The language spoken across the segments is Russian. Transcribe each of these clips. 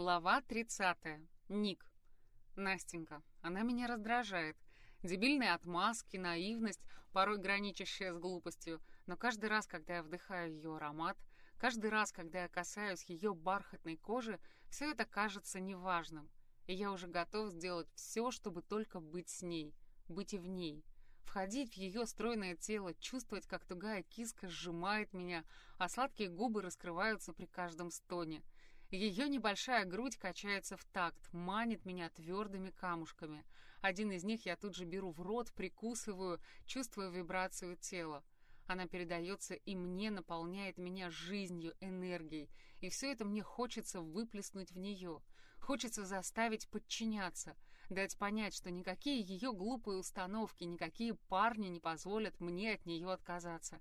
Глава 30. Ник. Настенька. Она меня раздражает. Дебильные отмазки, наивность, порой граничащая с глупостью. Но каждый раз, когда я вдыхаю ее аромат, каждый раз, когда я касаюсь ее бархатной кожи, все это кажется неважным. И я уже готов сделать все, чтобы только быть с ней, быть и в ней. Входить в ее стройное тело, чувствовать, как тугая киска сжимает меня, а сладкие губы раскрываются при каждом стоне — ее небольшая грудь качается в такт, манит меня твердыми камушками. Один из них я тут же беру в рот, прикусываю, чувствую вибрацию тела. Она передается и мне, наполняет меня жизнью, энергией. И все это мне хочется выплеснуть в нее. Хочется заставить подчиняться, дать понять, что никакие ее глупые установки, никакие парни не позволят мне от нее отказаться.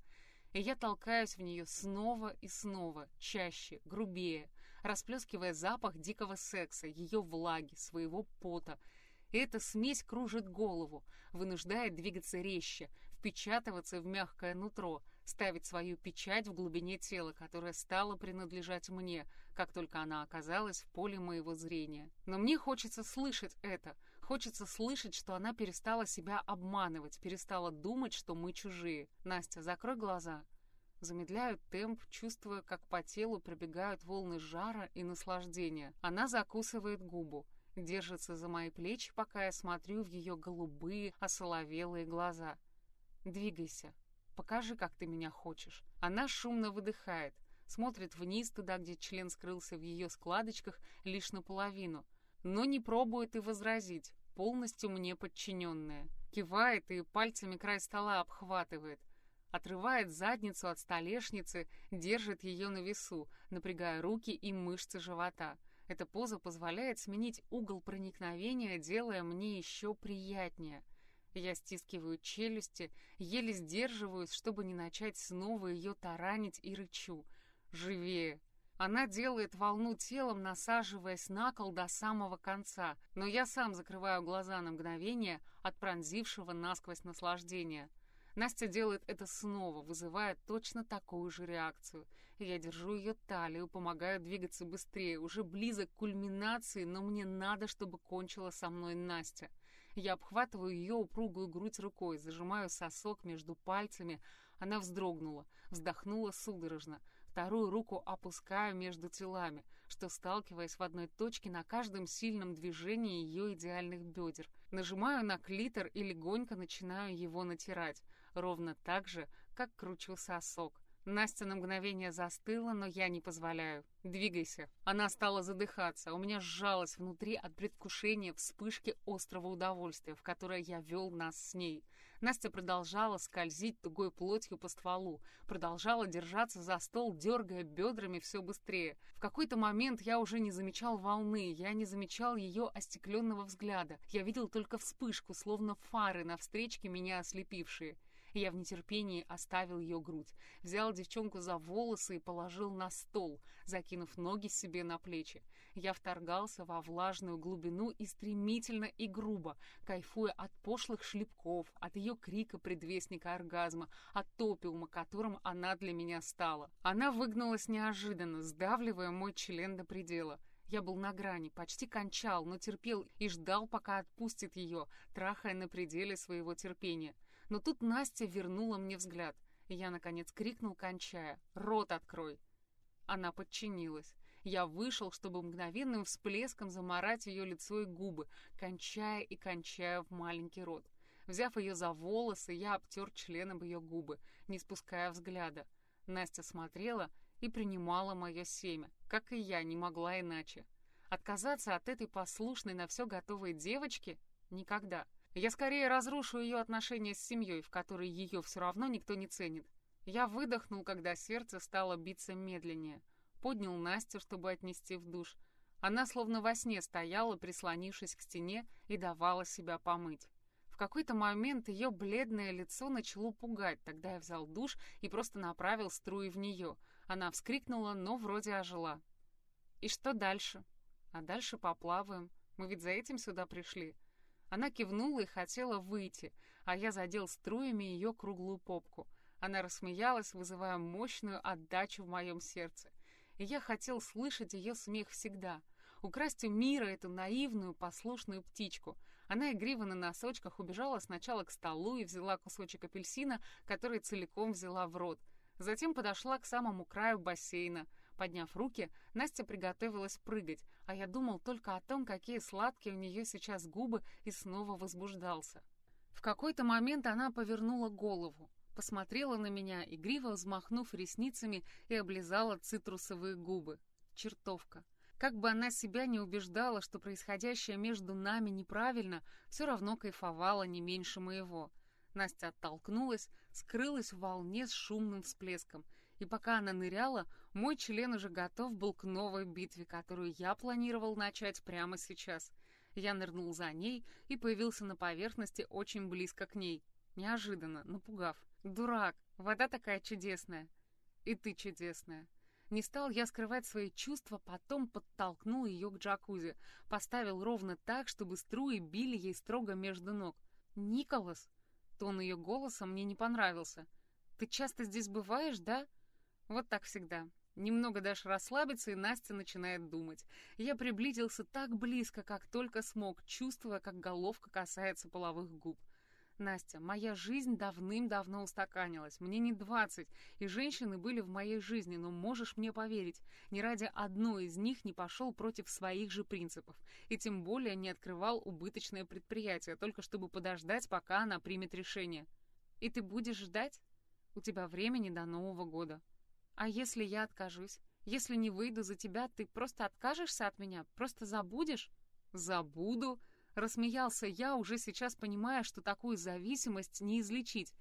И я толкаюсь в нее снова и снова, чаще, грубее, расплескивая запах дикого секса, ее влаги, своего пота. Эта смесь кружит голову, вынуждает двигаться резче, впечатываться в мягкое нутро, ставить свою печать в глубине тела, которая стала принадлежать мне, как только она оказалась в поле моего зрения. Но мне хочется слышать это, хочется слышать, что она перестала себя обманывать, перестала думать, что мы чужие. Настя, закрой глаза. Замедляют темп, чувствуя, как по телу пробегают волны жара и наслаждения. Она закусывает губу, держится за мои плечи, пока я смотрю в ее голубые, осоловелые глаза. «Двигайся. Покажи, как ты меня хочешь». Она шумно выдыхает, смотрит вниз туда, где член скрылся в ее складочках лишь наполовину, но не пробует и возразить, полностью мне подчиненная. Кивает и пальцами край стола обхватывает, отрывает задницу от столешницы, держит ее на весу, напрягая руки и мышцы живота. Эта поза позволяет сменить угол проникновения, делая мне еще приятнее. Я стискиваю челюсти, еле сдерживаюсь, чтобы не начать снова ее таранить и рычу. «Живее!» Она делает волну телом, насаживаясь на кол до самого конца, но я сам закрываю глаза на мгновение от пронзившего насквозь наслаждения. Настя делает это снова, вызывая точно такую же реакцию. Я держу ее талию, помогаю двигаться быстрее, уже близок к кульминации, но мне надо, чтобы кончила со мной Настя. Я обхватываю ее упругую грудь рукой, зажимаю сосок между пальцами. Она вздрогнула, вздохнула судорожно. Вторую руку опускаю между телами, что, сталкиваясь в одной точке на каждом сильном движении ее идеальных бедер. Нажимаю на клитор и легонько начинаю его натирать ровно так же, как кручу сосок. Настя на мгновение застыла, но я не позволяю. «Двигайся». Она стала задыхаться, у меня сжалось внутри от предвкушения вспышки острого удовольствия, в которое я вел нас с ней. Настя продолжала скользить тугой плотью по стволу, продолжала держаться за стол, дергая бедрами все быстрее. В какой-то момент я уже не замечал волны, я не замечал ее остекленного взгляда. Я видел только вспышку, словно фары на встречке меня ослепившие. Я в нетерпении оставил ее грудь, взял девчонку за волосы и положил на стол, закинув ноги себе на плечи. Я вторгался во влажную глубину и стремительно и грубо, кайфуя от пошлых шлепков, от ее крика предвестника оргазма, от топиума, которым она для меня стала. Она выгнулась неожиданно, сдавливая мой член до предела. Я был на грани, почти кончал, но терпел и ждал, пока отпустит ее, трахая на пределе своего терпения. Но тут Настя вернула мне взгляд, и я, наконец, крикнул, кончая «Рот открой!». Она подчинилась. Я вышел, чтобы мгновенным всплеском заморать ее лицо и губы, кончая и кончая в маленький рот. Взяв ее за волосы, я обтер членом ее губы, не спуская взгляда. Настя смотрела и принимала мое семя, как и я не могла иначе. Отказаться от этой послушной на все готовой девочки? Никогда. Я скорее разрушу ее отношения с семьей, в которой ее все равно никто не ценит. Я выдохнул, когда сердце стало биться медленнее. Поднял Настю, чтобы отнести в душ. Она словно во сне стояла, прислонившись к стене, и давала себя помыть. В какой-то момент ее бледное лицо начало пугать, тогда я взял душ и просто направил струи в нее. Она вскрикнула, но вроде ожила. «И что дальше?» «А дальше поплаваем. Мы ведь за этим сюда пришли». Она кивнула и хотела выйти, а я задел струями ее круглую попку. Она рассмеялась, вызывая мощную отдачу в моем сердце. И я хотел слышать ее смех всегда. украсть у мира эту наивную, послушную птичку. Она игриво на носочках убежала сначала к столу и взяла кусочек апельсина, который целиком взяла в рот. Затем подошла к самому краю бассейна. Подняв руки, Настя приготовилась прыгать, а я думал только о том, какие сладкие у нее сейчас губы, и снова возбуждался. В какой-то момент она повернула голову, посмотрела на меня, игриво взмахнув ресницами и облизала цитрусовые губы. Чертовка. Как бы она себя не убеждала, что происходящее между нами неправильно, все равно кайфовала не меньше моего. Настя оттолкнулась, скрылась в волне с шумным всплеском. И пока она ныряла, мой член уже готов был к новой битве, которую я планировал начать прямо сейчас. Я нырнул за ней и появился на поверхности очень близко к ней. Неожиданно, напугав. «Дурак! Вода такая чудесная!» «И ты чудесная!» Не стал я скрывать свои чувства, потом подтолкнул ее к джакузи, поставил ровно так, чтобы струи били ей строго между ног. «Николас!» Тон ее голоса мне не понравился. «Ты часто здесь бываешь, да?» Вот так всегда. Немного дашь расслабиться, и Настя начинает думать. Я приблизился так близко, как только смог, чувствуя, как головка касается половых губ. Настя, моя жизнь давным-давно устаканилась. Мне не двадцать, и женщины были в моей жизни, но можешь мне поверить, ни ради одной из них не пошел против своих же принципов, и тем более не открывал убыточное предприятие, только чтобы подождать, пока она примет решение. И ты будешь ждать? У тебя времени до Нового года. А если я откажусь? Если не выйду за тебя, ты просто откажешься от меня? Просто забудешь? Забуду, Рассмеялся я, уже сейчас понимая, что такую зависимость не излечить.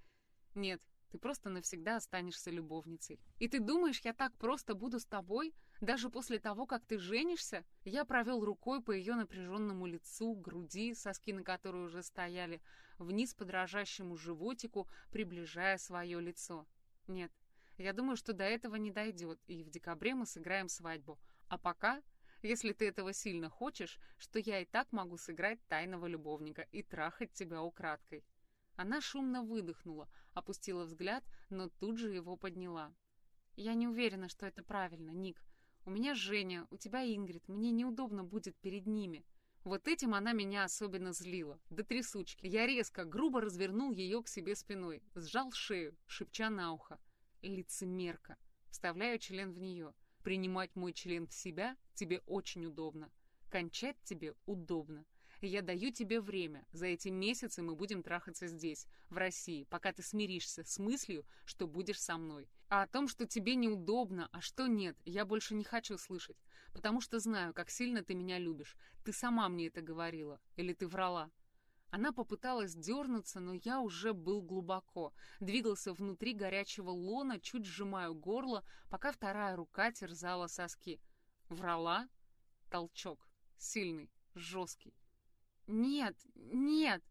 Нет, ты просто навсегда останешься любовницей. И ты думаешь, я так просто буду с тобой, даже после того, как ты женишься? Я провел рукой по ее напряженному лицу, груди, соски на которой уже стояли, вниз по дрожащему животику, приближая свое лицо. Нет, я думаю, что до этого не дойдет, и в декабре мы сыграем свадьбу. А пока если ты этого сильно хочешь, что я и так могу сыграть тайного любовника и трахать тебя украдкой». Она шумно выдохнула, опустила взгляд, но тут же его подняла. «Я не уверена, что это правильно, Ник. У меня Женя, у тебя Ингрид, мне неудобно будет перед ними». Вот этим она меня особенно злила. До трясучки. Я резко, грубо развернул ее к себе спиной, сжал шею, шепча на ухо. Лицемерка. Вставляю член в нее. Принимать мой член в себя тебе очень удобно. Кончать тебе удобно. Я даю тебе время. За эти месяцы мы будем трахаться здесь, в России, пока ты смиришься с мыслью, что будешь со мной. А о том, что тебе неудобно, а что нет, я больше не хочу слышать. Потому что знаю, как сильно ты меня любишь. Ты сама мне это говорила. Или ты врала. Она попыталась дернуться, но я уже был глубоко. Двигался внутри горячего лона, чуть сжимаю горло, пока вторая рука терзала соски. Врала? Толчок. Сильный, жесткий. «Нет, нет!»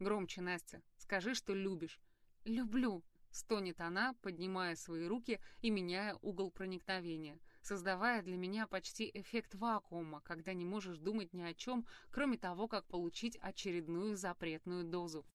Громче, Настя. Скажи, что любишь. «Люблю!» Стонет она, поднимая свои руки и меняя угол проникновения создавая для меня почти эффект вакуума, когда не можешь думать ни о чем, кроме того, как получить очередную запретную дозу.